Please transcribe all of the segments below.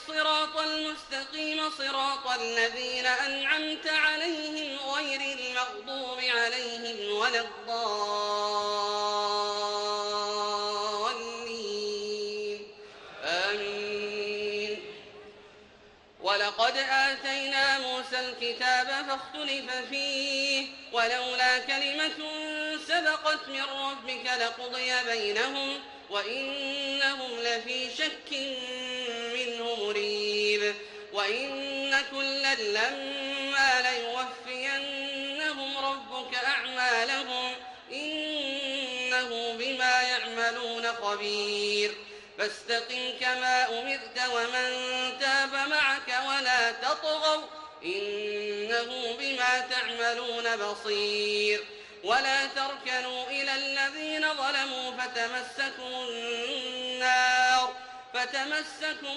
الصراط المستقيم صراط الذين أنعمت عليهم غير المغضوب عليهم ولا الضالين. آمين. ولقد آتينا موسى الكتاب فاختلف فيه ولولا كلمة سبقت من ربك لقضي بينهم وإنهم لفي شك وإن كلا لما ليوفينهم ربك أعمالهم إنه بما يعملون خبير. فاستقم كما أمرت ومن تاب معك ولا تطغوا إنه بما تعملون بصير. ولا تركنوا إلى الذين ظلموا فتمسكم النار فتمسكم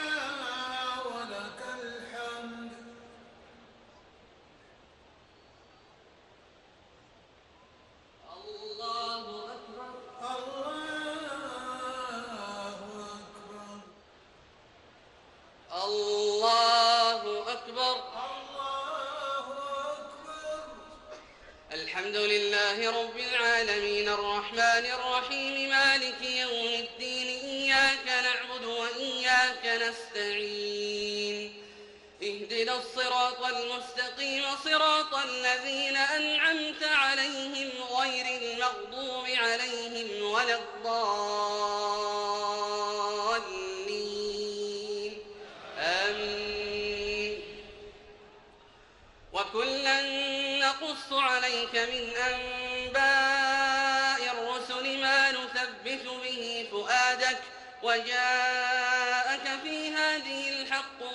المستقيم صراط الذين أنعمت عليهم غير المغضوب عليهم ولا الضالين. آمين. وكلا نقص عليك من أنباء الرسل ما نثبت به فؤادك الحق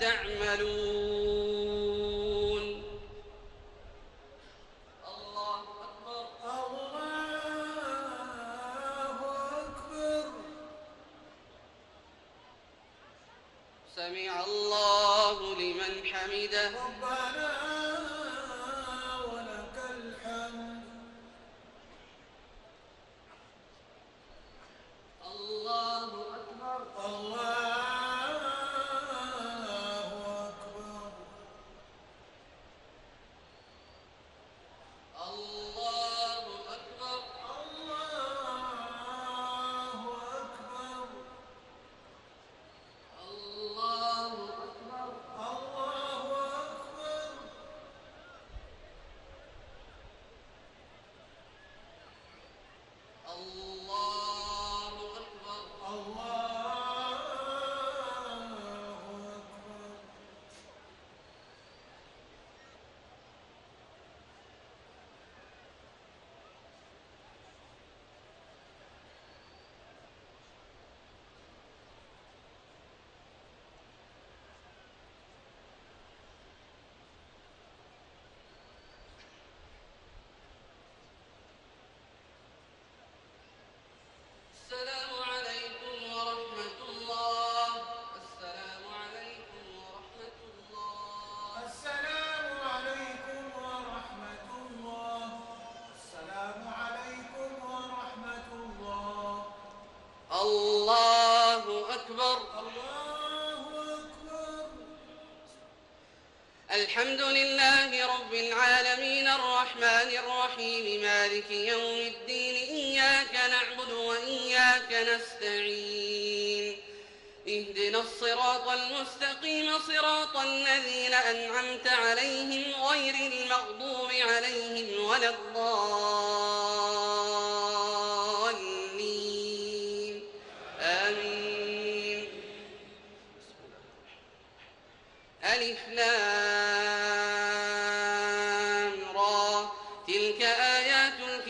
تعملون. الله أكبر. الله أكبر. سمع الله لمن حمده. ربنا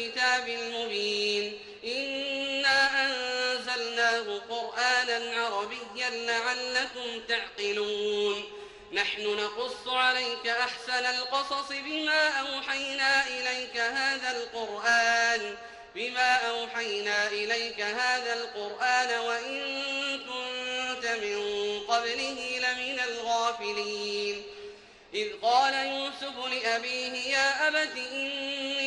الكتاب المبين. إنا أنزلناه قرآنا عربيا لعلكم تعقلون. نحن نقص عليك أحسن القصص بما أوحينا إليك هذا القرآن. بما أوحينا إليك هذا القرآن وإن كنت من قبله لمن الغافلين. إذ قال يوسف لأبيه يا أبت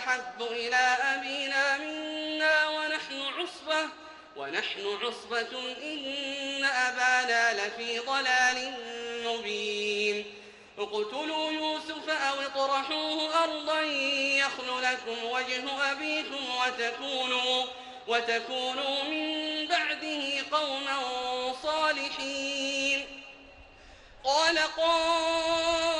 أحب إلى أبينا منا ونحن عصبة ونحن عصبة إن أبانا لفي ضلال مبين. اقتلوا يوسف أو اطرحوه أرضا يخل لكم وجه أبيكم وتكونوا وتكونوا من بعده قوما صالحين. قال قائل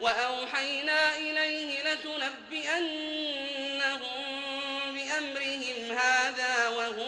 وأوحينا إليه لتنبئنهم بأمرهم هذا وهم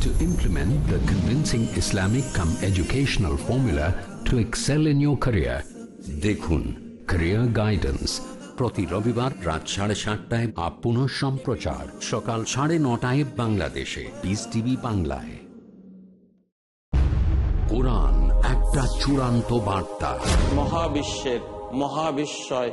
To implement the convincing Islamic come educational formula to excel in your career. দেখুন Career Guidance প্রতি রবিবার রাত সাড়ে সাতটায় আপ পুনঃ সম্প্রচার সকাল সাড়ে নটায় বাংলাদেশে পিস টিভি বাংলায় কোরআন একটা চূড়ান্ত বার্তা মহাবিশ্বের মহাবিশ্বয়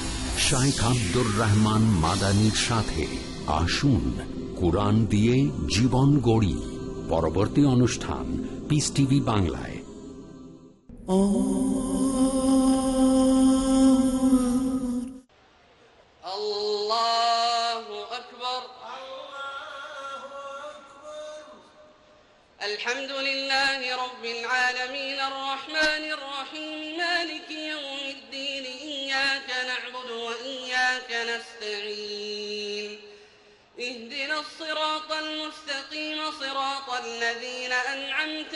শাইখ আব্দুর রহমান মাদানির সাথে আসুন কোরআন দিয়ে জীবন গড়ি। পরবর্তী অনুষ্ঠান পিস টিভি বাংলায়। الذين أنعمت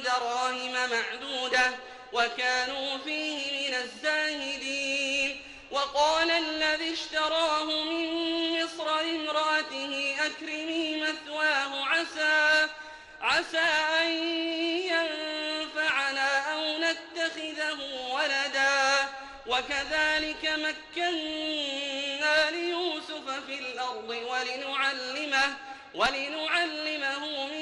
دراهم معدودة وكانوا فيه من الزاهدين. وقال الذي اشتراه من مصر لامرأته أكرمي مثواه عسى عسى أن ينفعنا أو نتخذه ولدا. وكذلك مكنا ليوسف في الأرض ولنعلمه ولنعلمه من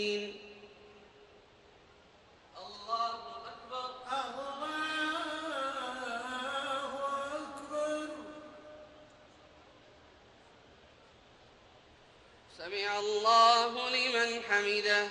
حميده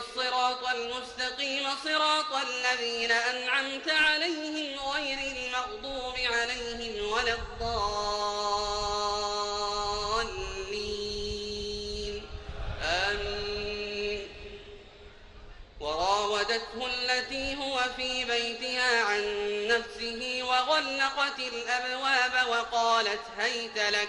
الصراط المستقيم صراط الذين أنعمت عليهم غير المغضوب عليهم ولا الضالين. آمين. وراودته التي هو في بيتها عن نفسه وغلقت الأبواب وقالت هيت لك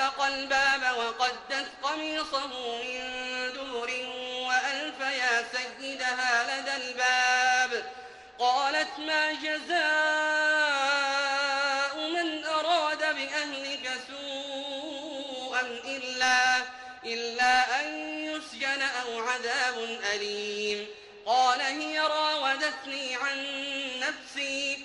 واستبق الباب وقدت قميصه من دبر وألف يا سيدها لدى الباب. قالت ما جزاء من أراد بأهلك سوءا إلا, إلا أن يسجن أليم. قال هي راودتني عن نفسي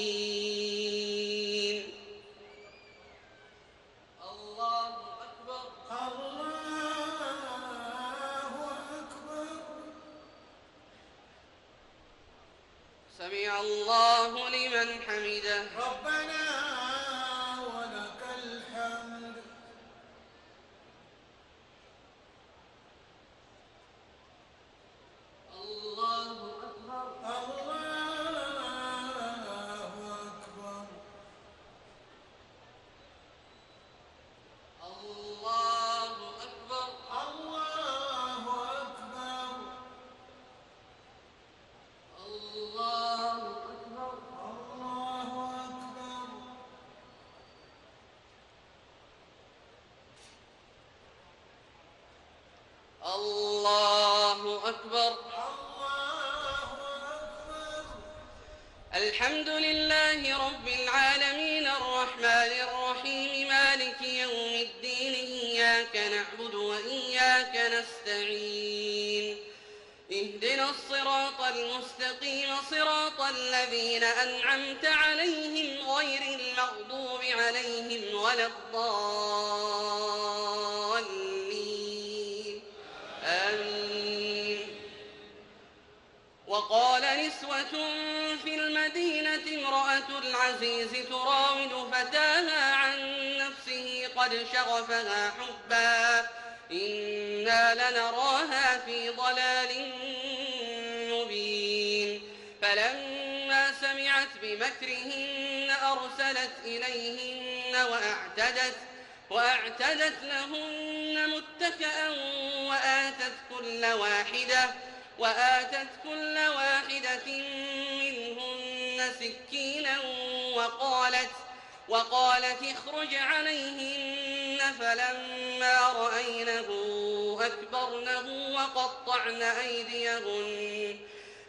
الله لمن حمده. ربنا الذين أنعمت عليهم غير المغضوب عليهم ولا الضالين. آمين. وقال نسوة في المدينة امرأة العزيز تراود فتاها عن نفسه قد شغفها حبا. إنا لنراها في ضلال بمكرهن أرسلت إليهن وأعتدت وأعتدت لهن متكأ وآتت كل واحدة وآتت كل واحدة منهن سكينا وقالت وقالت اخرج عليهن فلما رأينه أكبرنه وقطعن أيديهن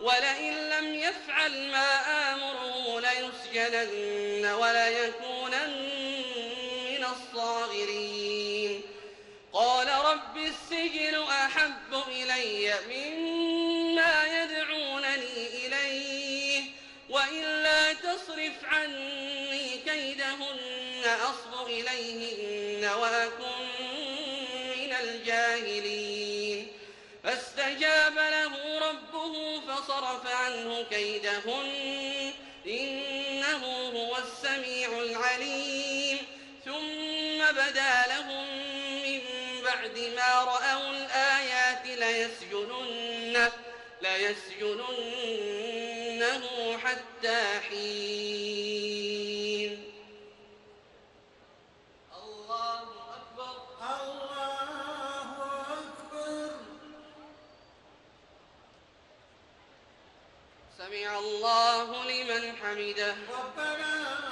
ولئن لم يفعل ما آمره ليسجنن وليكونن من الصاغرين. قال رب السجن أحب إلي مما يدعونني إليه وإلا تصرف عني كيدهن أصب إليهن وأكن فصرف عنه كيدهن إنه هو السميع العليم. ثم بدا لهم من بعد ما رأوا الآيات ليسجننه, ليسجننه حتى حين سمع الله لمن حمده. ربنا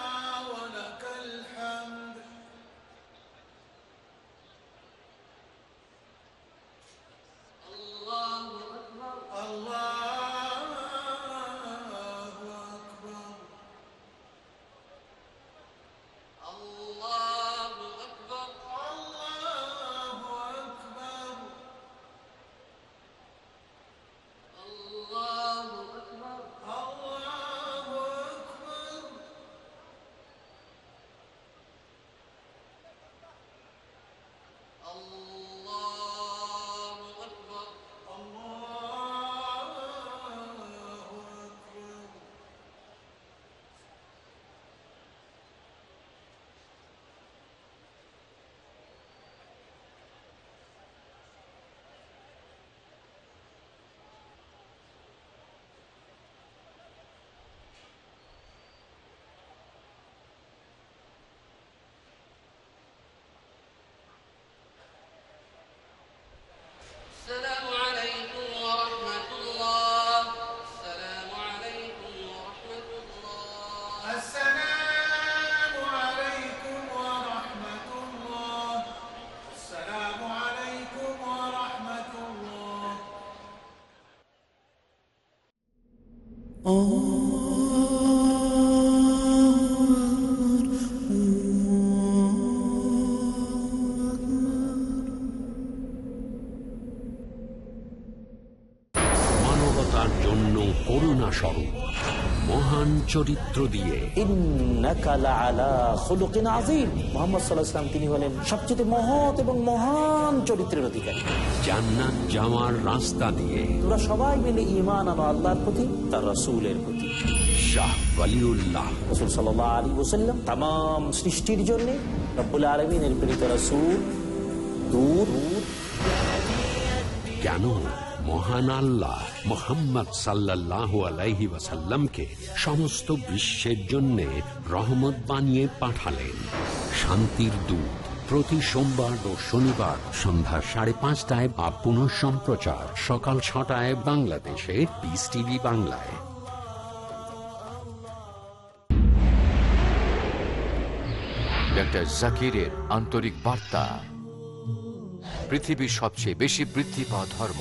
স্বরূপ। মহান চরিত্র দিয়ে তিনি হলেন সবচেয়ে মহৎ এবং মহান চরিত্রের অধিকারী। জান্নাত যাওয়ার রাস্তা দিয়ে তোরা সবাই মিলে ইমান আনো আল্লাহর প্রতি তার রসুলের প্রতি। শাহ ওয়ালিউল্লাহ। রসুল সাল্লাহ আলী ওসাল্লাম তাম সৃষ্টির জন্য রব্বুল আলমিনের প্রেরিত রসুল। দূর কেন মহান আল্লাহ মোহাম্মদ সাল্লাহ আলাইহি ওয়াসাল্লামকে সমস্ত বিশ্বের জন্য রহমত বানিয়ে পাঠালেন। শান্তির দূত প্রতি সোমবার ও শনিবার সন্ধ্যা সাড়ে পাঁচটায় বা পুনঃ সম্প্রচার সকাল ছটায় বাংলাদেশে। পিস টিভি বাংলায়। ডক্টর জাকিরের আন্তরিক বার্তা। পৃথিবীর সবচেয়ে বেশি বৃদ্ধি পাওয়া ধর্ম।